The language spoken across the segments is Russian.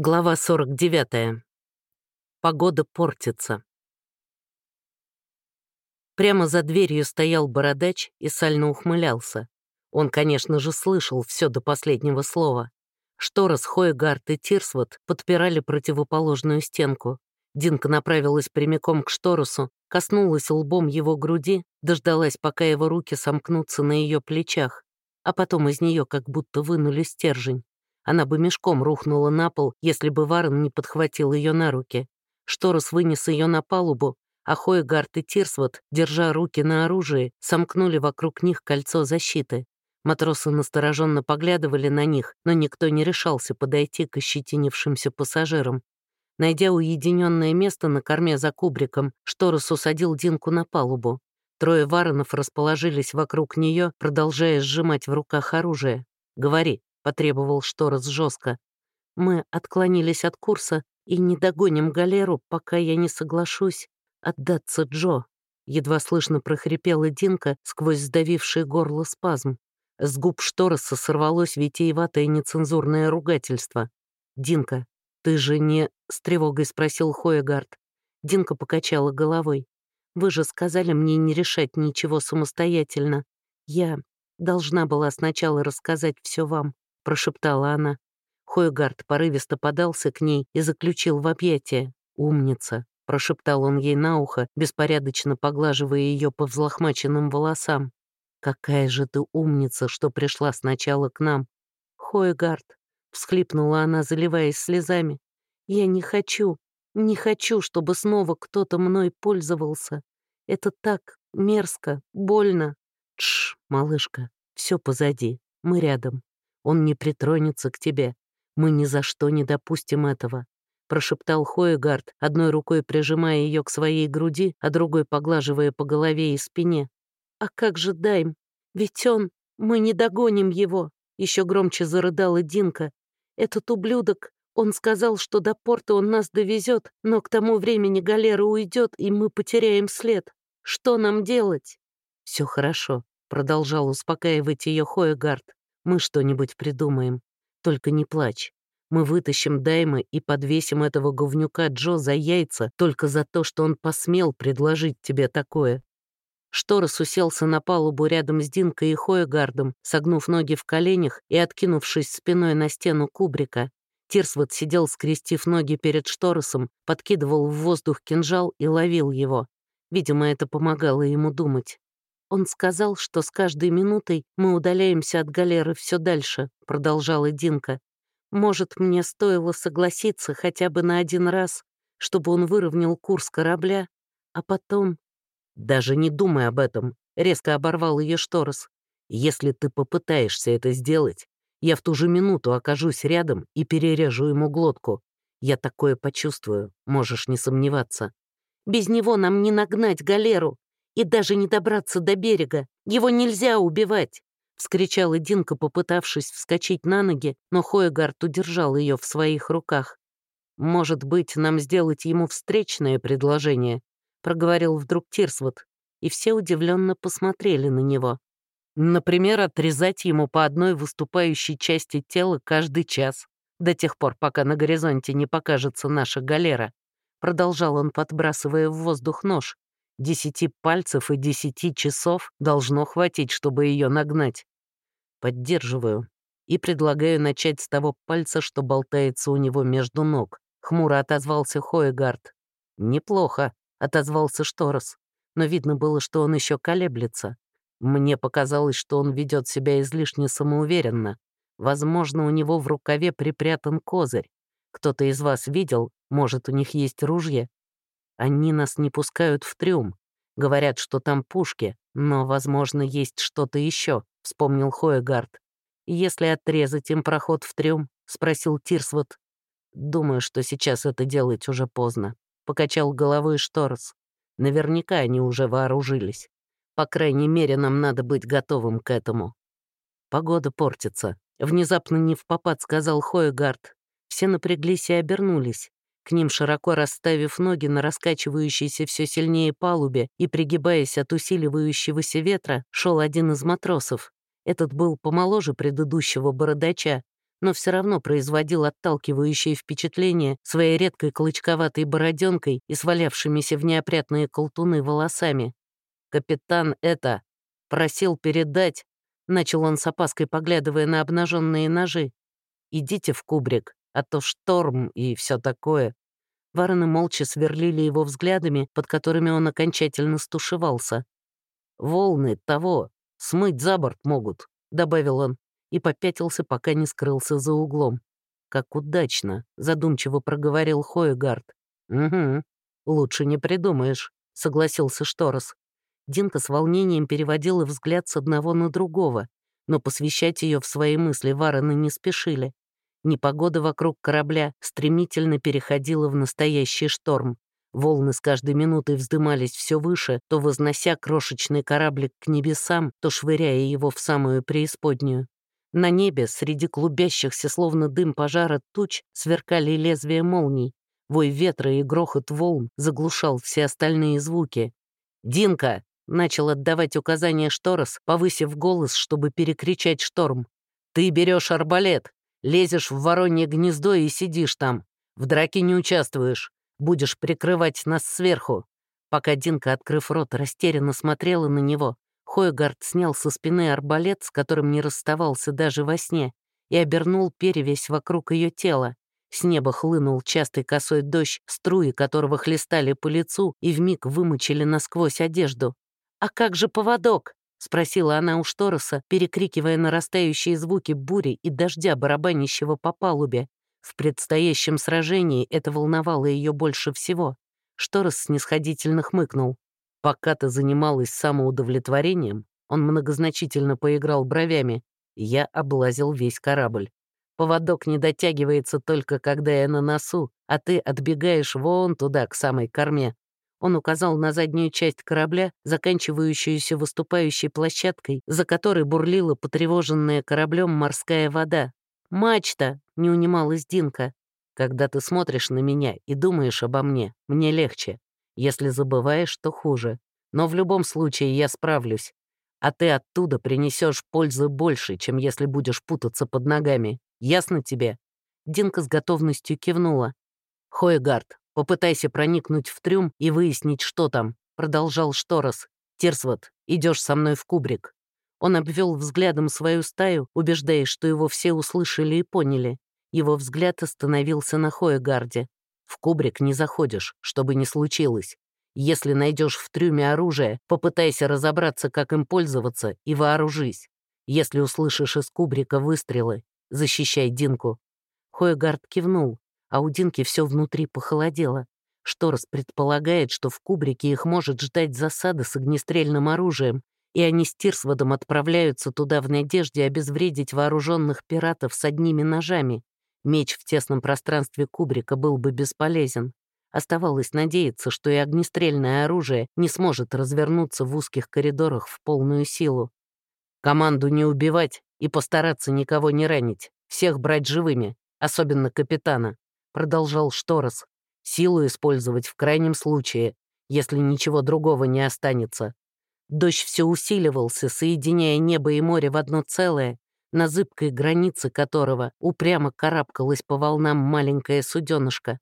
Глава 49. Погода портится. Прямо за дверью стоял бородач и сально ухмылялся. Он, конечно же, слышал все до последнего слова. Шторос, Хойгард и Тирсвот подпирали противоположную стенку. Динка направилась прямиком к Шторосу, коснулась лбом его груди, дождалась, пока его руки сомкнутся на ее плечах, а потом из нее как будто вынули стержень. Она бы мешком рухнула на пол, если бы Варен не подхватил ее на руки. Шторос вынес ее на палубу, а Хойгард и Тирсвот, держа руки на оружии, сомкнули вокруг них кольцо защиты. Матросы настороженно поглядывали на них, но никто не решался подойти к ощетинившимся пассажирам. Найдя уединенное место на корме за кубриком, Шторос усадил Динку на палубу. Трое варонов расположились вокруг нее, продолжая сжимать в руках оружие. «Говори», — потребовал Шторос жестко. «Мы отклонились от курса и не догоним галеру, пока я не соглашусь отдаться Джо», — едва слышно прохрипела Динка сквозь сдавивший горло спазм. С губ Штороса сорвалось витиеватое нецензурное ругательство. «Динка, ты же не...» — с тревогой спросил Хоегард. Динка покачала головой. «Вы же сказали мне не решать ничего самостоятельно. Я должна была сначала рассказать все вам прошептала она. Хойгард порывисто подался к ней и заключил в объятия. «Умница», — прошептал он ей на ухо, беспорядочно поглаживая ее по взлохмаченным волосам. «Какая же ты умница, что пришла сначала к нам!» «Хойгард», — всхлипнула она, заливаясь слезами. «Я не хочу, не хочу, чтобы снова кто-то мной пользовался. Это так мерзко, больно. Тш, малышка, все позади, мы рядом. Он не притронется к тебе. Мы ни за что не допустим этого», — прошептал Хоегард, одной рукой прижимая ее к своей груди, а другой поглаживая по голове и спине. «А как же Дайм? Ведь он... Мы не догоним его!» — еще громче зарыдала Динка. «Этот ублюдок, он сказал, что до порта он нас довезет, но к тому времени галера уйдет, и мы потеряем след. Что нам делать?» «Все хорошо», — продолжал успокаивать ее Хоегард. Мы что-нибудь придумаем. Только не плачь. Мы вытащим Дайма и подвесим этого говнюка Джо за яйца только за то, что он посмел предложить тебе такое». Шторос уселся на палубу рядом с Динкой и Хоегардом, согнув ноги в коленях и откинувшись спиной на стену кубрика. Тирсвот сидел, скрестив ноги перед Шторосом, подкидывал в воздух кинжал и ловил его. Видимо, это помогало ему думать. «Он сказал, что с каждой минутой мы удаляемся от галеры все дальше», — продолжала Динка. «Может, мне стоило согласиться хотя бы на один раз, чтобы он выровнял курс корабля, а потом...» «Даже не думай об этом», — резко оборвал ее Шторос. «Если ты попытаешься это сделать, я в ту же минуту окажусь рядом и перережу ему глотку. Я такое почувствую, можешь не сомневаться. Без него нам не нагнать галеру, и даже не добраться до берега. Его нельзя убивать!» — вскричала Динка, попытавшись вскочить на ноги, но Хоегард удержал ее в своих руках. «Может быть, нам сделать ему встречное предложение?» — проговорил вдруг Тирсвот, и все удивленно посмотрели на него. «Например, отрезать ему по одной выступающей части тела каждый час, до тех пор, пока на горизонте не покажется наша галера», — продолжал он, подбрасывая в воздух нож, Десяти пальцев и десяти часов должно хватить, чтобы ее нагнать. Поддерживаю и предлагаю начать с того пальца, что болтается у него между ног. Хмуро отозвался Хоегард. «Неплохо», — отозвался Шторос. Но видно было, что он еще колеблется. Мне показалось, что он ведет себя излишне самоуверенно. Возможно, у него в рукаве припрятан козырь. Кто-то из вас видел, может, у них есть ружье? Они нас не пускают в трюм. Говорят, что там пушки, но, возможно, есть что-то еще, вспомнил Хоегард. Если отрезать им проход в трюм, спросил Тирсвот. Думаю, что сейчас это делать уже поздно. Покачал головой Шторос. Наверняка они уже вооружились. По крайней мере, нам надо быть готовым к этому. Погода портится. Внезапно не в попад сказал Хоегард. Все напряглись и обернулись. К ним, широко расставив ноги на раскачивающейся все сильнее палубе и пригибаясь от усиливающегося ветра, шел один из матросов. Этот был помоложе предыдущего бородача, но все равно производил отталкивающее впечатление своей редкой клычковатой бороденкой и свалявшимися в неопрятные колтуны волосами. «Капитан это просил передать», — начал он с опаской, поглядывая на обнаженные ножи. «Идите в кубрик, а то шторм и все такое». Вороны молча сверлили его взглядами, под которыми он окончательно стушевался. «Волны того, смыть за борт могут», — добавил он, и попятился, пока не скрылся за углом. «Как удачно», — задумчиво проговорил Хоегард. «Угу, лучше не придумаешь», — согласился Шторос. Динка с волнением переводила взгляд с одного на другого, но посвящать ее в свои мысли варены не спешили. Непогода вокруг корабля стремительно переходила в настоящий шторм. Волны с каждой минутой вздымались все выше, то вознося крошечный кораблик к небесам, то швыряя его в самую преисподнюю. На небе, среди клубящихся, словно дым пожара туч, сверкали лезвия молний. Вой ветра и грохот волн заглушал все остальные звуки. «Динка!» — начал отдавать указания Шторос, повысив голос, чтобы перекричать шторм. «Ты берешь арбалет, лезешь в воронье гнездо и сидишь там. В драке не участвуешь. Будешь прикрывать нас сверху». Пока Динка, открыв рот, растерянно смотрела на него, Хойгард снял со спины арбалет, с которым не расставался даже во сне, и обернул перевесь вокруг ее тела. С неба хлынул частый косой дождь, струи которого хлестали по лицу и вмиг вымочили насквозь одежду. «А как же поводок?» — спросила она у Штороса, перекрикивая нарастающие звуки бури и дождя, барабанящего по палубе. В предстоящем сражении это волновало ее больше всего. Шторос снисходительно хмыкнул. Пока ты занималась самоудовлетворением, он многозначительно поиграл бровями, я облазил весь корабль. Поводок не дотягивается только когда я на носу, а ты отбегаешь вон туда, к самой корме. Он указал на заднюю часть корабля, заканчивающуюся выступающей площадкой, за которой бурлила потревоженная кораблем морская вода. «Мачта!» — не унималась Динка. «Когда ты смотришь на меня и думаешь обо мне, мне легче. Если забываешь, то хуже. Но в любом случае я справлюсь. А ты оттуда принесешь пользы больше, чем если будешь путаться под ногами. Ясно тебе?» Динка с готовностью кивнула. «Хойгард, попытайся проникнуть в трюм и выяснить, что там», — продолжал Шторос. «Тирсвот, идешь со мной в кубрик». Он обвел взглядом свою стаю, убеждаясь, что его все услышали и поняли. Его взгляд остановился на Хоегарде. В кубрик не заходишь, чтобы не случилось. Если найдешь в трюме оружие, попытайся разобраться, как им пользоваться, и вооружись. Если услышишь из кубрика выстрелы, защищай Динку». Хойгард кивнул, а у Динки все внутри похолодело. Шторос предполагает, что в кубрике их может ждать засада с огнестрельным оружием, и они с Тирсводом отправляются туда в надежде обезвредить вооруженных пиратов с одними ножами. Меч в тесном пространстве кубрика был бы бесполезен. Оставалось надеяться, что и огнестрельное оружие не сможет развернуться в узких коридорах в полную силу. Команду не убивать и постараться никого не ранить, всех брать живыми, особенно капитана, продолжал Шторос. Силу использовать в крайнем случае, если ничего другого не останется. Дождь все усиливался, соединяя небо и море в одно целое, на зыбкой границе которого упрямо карабкалось по волнам маленькое суденышко.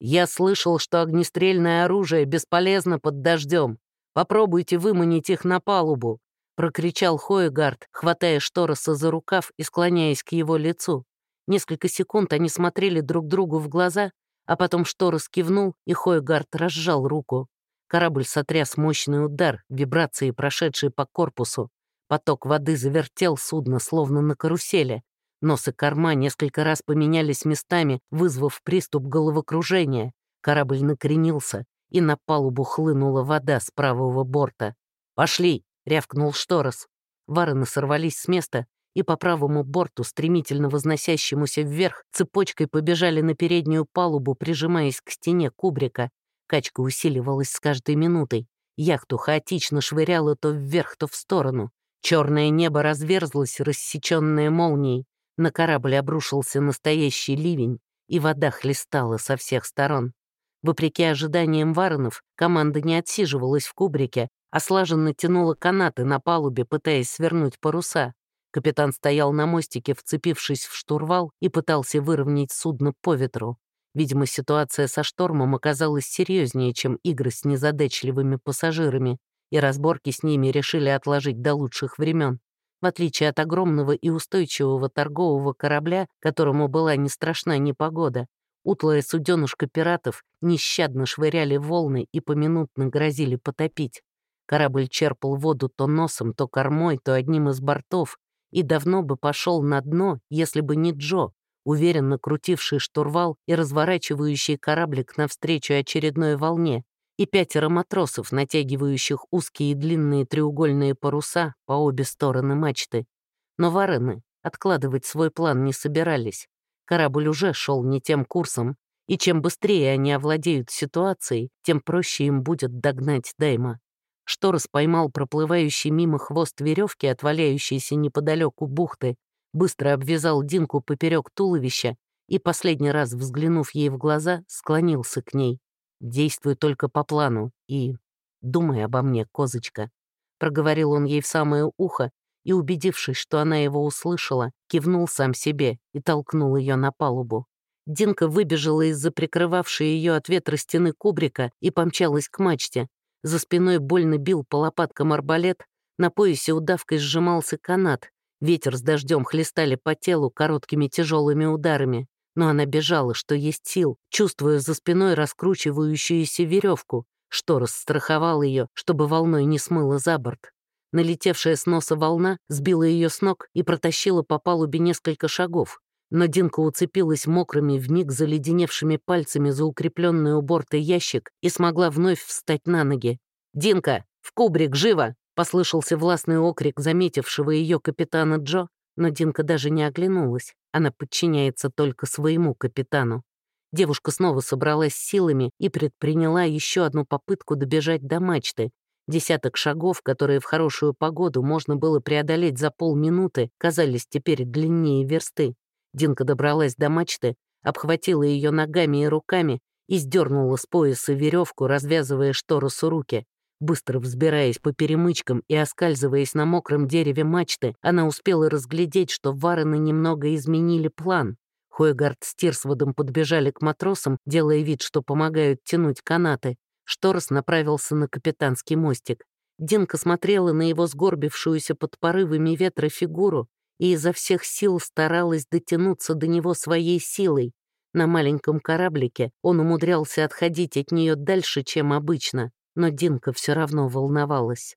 «Я слышал, что огнестрельное оружие бесполезно под дождем. Попробуйте выманить их на палубу», — прокричал Хоегард, хватая Штороса за рукав и склоняясь к его лицу. Несколько секунд они смотрели друг другу в глаза, а потом Шторос кивнул, и Хоегард разжал руку. Корабль сотряс мощный удар, вибрации, прошедшие по корпусу. Поток воды завертел судно, словно на карусели. Нос и корма несколько раз поменялись местами, вызвав приступ головокружения. Корабль накренился, и на палубу хлынула вода с правого борта. «Пошли!» — рявкнул Шторос. Варены сорвались с места, и по правому борту, стремительно возносящемуся вверх, цепочкой побежали на переднюю палубу, прижимаясь к стене кубрика. Качка усиливалась с каждой минутой. Яхту хаотично швыряло то вверх, то в сторону. Черное небо разверзлось, рассеченное молнией. На корабль обрушился настоящий ливень, и вода хлестала со всех сторон. Вопреки ожиданиям Варонов, команда не отсиживалась в кубрике, а слаженно тянула канаты на палубе, пытаясь свернуть паруса. Капитан стоял на мостике, вцепившись в штурвал, и пытался выровнять судно по ветру. Видимо, ситуация со штормом оказалась серьезнее, чем игры с незадачливыми пассажирами, и разборки с ними решили отложить до лучших времен. В отличие от огромного и устойчивого торгового корабля, которому была не страшна непогода, утлая суденушка пиратов нещадно швыряли волны и поминутно грозили потопить. Корабль черпал воду то носом, то кормой, то одним из бортов, и давно бы пошел на дно, если бы не Джо, уверенно крутивший штурвал и разворачивающий кораблик навстречу очередной волне, и пятеро матросов, натягивающих узкие и длинные треугольные паруса по обе стороны мачты. Но варены откладывать свой план не собирались. Корабль уже шел не тем курсом, и чем быстрее они овладеют ситуацией, тем проще им будет догнать Дайма. Шторос поймал проплывающий мимо хвост веревки, отваляющийся неподалеку бухты, быстро обвязал Динку поперек туловища и, последний раз взглянув ей в глаза, склонился к ней. «Действуй только по плану и думай обо мне, козочка», — проговорил он ей в самое ухо и, убедившись, что она его услышала, кивнул сам себе и толкнул ее на палубу. Динка выбежала из-за прикрывавшей ее от ветра стены кубрика и помчалась к мачте. За спиной больно бил по лопаткам арбалет, на поясе удавкой сжимался канат, Ветер с дождем хлестали по телу короткими тяжелыми ударами, но она бежала, что есть сил, чувствуя за спиной раскручивающуюся веревку, что расстраховал ее, чтобы волной не смыло за борт. Налетевшая с носа волна сбила ее с ног и протащила по палубе несколько шагов, но Динка уцепилась мокрыми, вмиг заледеневшими пальцами за укрепленный у борта ящик и смогла вновь встать на ноги. «Динка, в кубрик, живо!» Послышался властный окрик заметившего ее капитана Джо, но Динка даже не оглянулась. Она подчиняется только своему капитану. Девушка снова собралась силами и предприняла еще одну попытку добежать до мачты. Десяток шагов, которые в хорошую погоду можно было преодолеть за полминуты, казались теперь длиннее версты. Динка добралась до мачты, обхватила ее ногами и руками и сдернула с пояса веревку, развязывая шторосу руки. Быстро взбираясь по перемычкам и оскальзываясь на мокром дереве мачты, она успела разглядеть, что варены немного изменили план. Хойгард с Тирсводом подбежали к матросам, делая вид, что помогают тянуть канаты. Шторос направился на капитанский мостик. Динка смотрела на его сгорбившуюся под порывами ветра фигуру и изо всех сил старалась дотянуться до него своей силой. На маленьком кораблике он умудрялся отходить от нее дальше, чем обычно но Динка все равно волновалась.